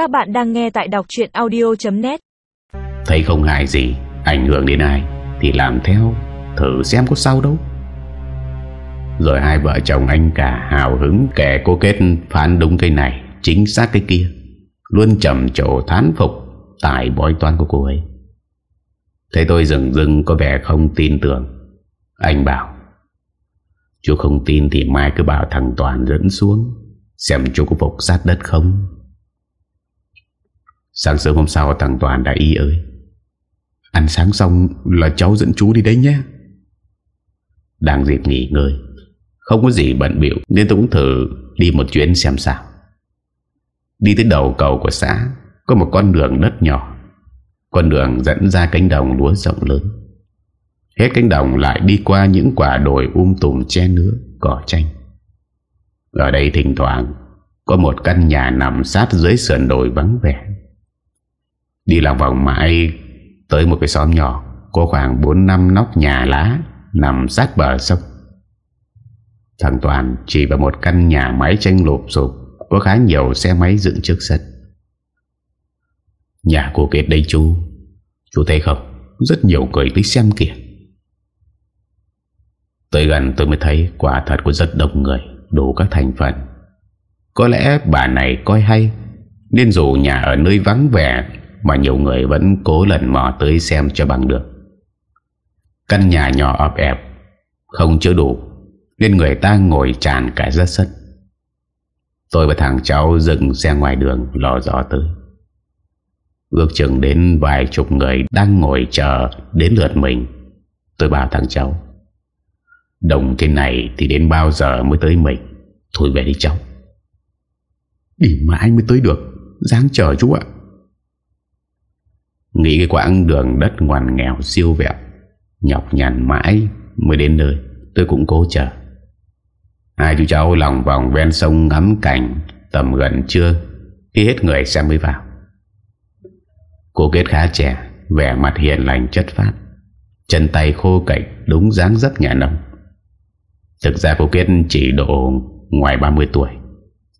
Các bạn đang nghe tại đọc chuyện audio.net Thấy không hại gì, Ảnh hưởng đến ai, Thì làm theo, Thử xem có sao đâu. Rồi hai vợ chồng anh cả hào hứng Kẻ cô kết phán đúng cái này, Chính xác cái kia, Luôn trầm trồ thán phục Tại bói toán của cô ấy. Thấy tôi dừng dừng có vẻ không tin tưởng. Anh bảo, Chú không tin thì mai cứ bảo thằng Toàn dẫn xuống, Xem chú có phục sát đất không? Sáng sớm hôm sau, thằng Toàn đã ý ơi Ăn sáng xong là cháu dẫn chú đi đấy nhé. Đang dịp nghỉ ngơi, Không có gì bận biểu Nên tôi cũng thử đi một chuyến xem sao. Đi tới đầu cầu của xã, Có một con đường đất nhỏ. Con đường dẫn ra cánh đồng lúa rộng lớn. Hết cánh đồng lại đi qua những quả đồi um tùm che nứa, Cỏ chanh. Ở đây thỉnh thoảng, Có một căn nhà nằm sát dưới sườn đồi vắng vẻ. Đi lòng vòng mãi Tới một cái xóm nhỏ, Có khoảng 4 năm nóc nhà lá Nằm sát bờ sông. Thằng Toàn chỉ vào một căn nhà máy tranh lụp sụp, Có khá nhiều xe máy dựng trước sân. Nhà của kết đây chú Chú thấy không? Rất nhiều người tới xem kìa. Tới gần tôi mới thấy Quả thật có rất đông người, Đủ các thành phần. Có lẽ bà này coi hay, Nên dù nhà ở nơi vắng vẻ mà nhiều người vẫn cố lần mò tới xem cho bằng được. Căn nhà nhỏ ọp ẹp, Không chứa đủ, Nên người ta ngồi tràn cả ra sân Tôi và thằng cháu dừng xe ngoài đường, lò dò tới. Ước chừng đến vài chục người đang ngồi chờ đến lượt mình. Tôi bảo thằng cháu, Đồng trên này thì đến bao giờ mới tới mình? Thôi về đi cháu. Đi mãi mới tới được Giáng chờ chú ạ. Nghĩ cái quãng đường đất ngoằn nghèo siêu vẹo, Nhọc nhằn mãi mới đến nơi Tôi cũng cố chờ. Hai chú cháu lòng vòng ven sông ngắm cảnh, Tầm gần trưa, Khi hết người xem mới vào. Cô kết khá trẻ, Vẻ mặt hiền lành chất phát Chân tay khô cạnh Đúng dáng dấp nhà nông. Thực ra cô Kết chỉ độ ngoài 30 tuổi,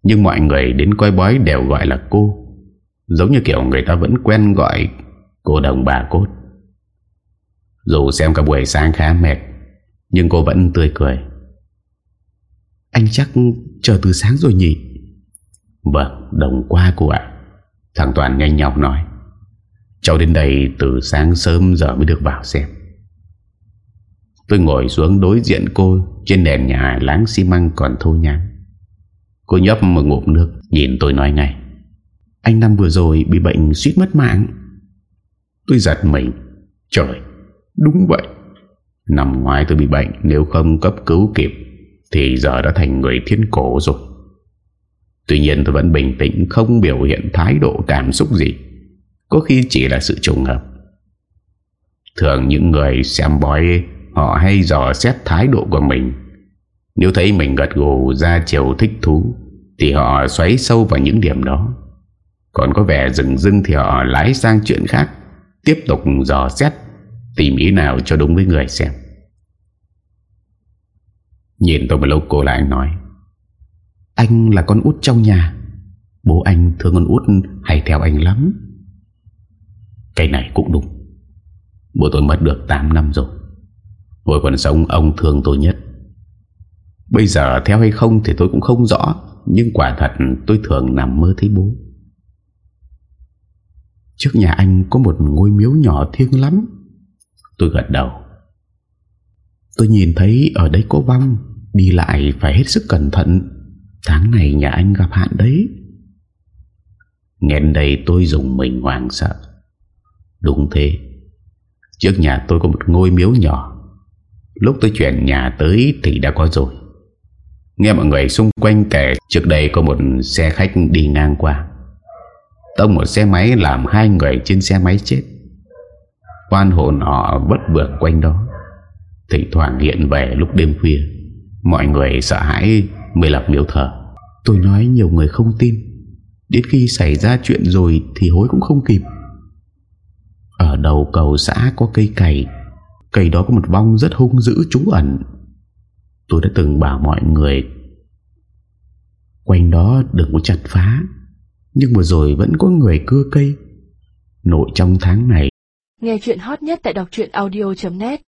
Nhưng mọi người đến coi bói đều gọi là cô, Giống như kiểu người ta vẫn quen gọi cô đồng bà cốt. Dù xem cả buổi sáng khá mệt Nhưng cô vẫn tươi cười. Anh chắc chờ từ sáng rồi nhỉ? Vâng đồng qua cô ạ. Thằng Toàn nhanh nhọc nói. Cháu đến đây từ sáng sớm giờ mới được vào xem. Tôi ngồi xuống đối diện cô Trên nền nhà láng xi măng còn thô nhám. Cô nhấp một ngụm nước Nhìn tôi nói ngay. Anh năm vừa rồi bị bệnh suýt mất mạng Tôi giật mình. Trời, đúng vậy. Năm ngoái tôi bị bệnh, Nếu không cấp cứu kịp, Thì giờ đã thành người thiên cổ rồi. Tuy nhiên tôi vẫn bình tĩnh, Không biểu hiện thái độ, cảm xúc gì. Có khi chỉ là sự trùng hợp. Thường những người xem bói, Họ hay dò xét thái độ của mình. Nếu thấy mình gật gù, ra chiều thích thú, Thì họ xoáy sâu vào những điểm đó. Còn có vẻ rừng rưng thì họ lái sang chuyện khác. Tiếp tục dò xét, Tìm ý nào cho đúng với người xem. Nhìn tôi một lúc, cô lại nói, Anh là con út trong nhà. Bố anh thương con út hay theo anh lắm? Cái này cũng đúng. Bố tôi mất được 8 năm rồi. Hồi còn sống, ông thương tôi nhất. Bây giờ theo hay không thì tôi cũng không rõ, Nhưng quả thật tôi thường nằm mơ thấy bố. Trước nhà anh có một ngôi miếu nhỏ thiêng lắm. Tôi gật đầu. Tôi nhìn thấy ở đây có vong, Đi lại phải hết sức cẩn thận. Tháng này nhà anh gặp hạn đấy. Nghe đây tôi dùng mình hoàng sợ. Đúng thế. Trước nhà tôi có một ngôi miếu nhỏ. Lúc tôi chuyển nhà tới thì đã có rồi. Nghe mọi người xung quanh kể, Trước đây có một xe khách đi ngang qua. Tông một xe máy làm hai người trên xe máy chết. Quan hồn họ bất vượt quanh đó. Thỉnh thoảng hiện về lúc đêm khuya. Mọi người sợ hãi mới lập miếu thờ. Tôi nói nhiều người không tin. Đến khi xảy ra chuyện rồi Thì hối cũng không kịp. Ở đầu cầu xã có cây cày. Cây đó có một vong rất hung dữ trú ẩn. Tôi đã từng bảo mọi người, Quanh đó đừng có chặt phá. Nhưng vừa rồi vẫn có người cưa cây. Nội trong tháng này. Nghe chuyện hot nhất tại đọc audio.net